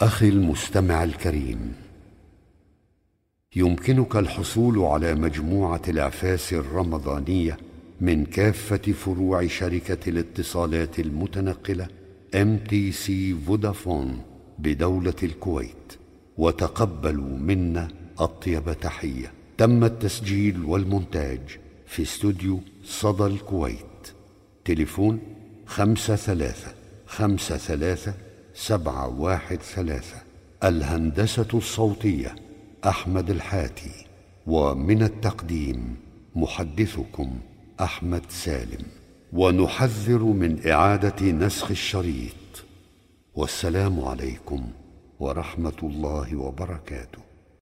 أخي المستمع الكريم. يمكنك الحصول على مجموعة الأعفاس الرمضانية من كافة فروع شركة الاتصالات تي سي فودافون بدولة الكويت. وتقبلوا منا أطيب تحية. تم التسجيل والمونتاج في استوديو صدى الكويت. تليفون خمسة ثلاثة خمسة ثلاثة سبعة واحد ثلاثة الهندسة الصوتية أحمد الحاتي. ومن التقديم محدثكم أحمد سالم. ونحذر من إعادة نسخ الشريط. والسلام عليكم ورحمة الله وبركاته.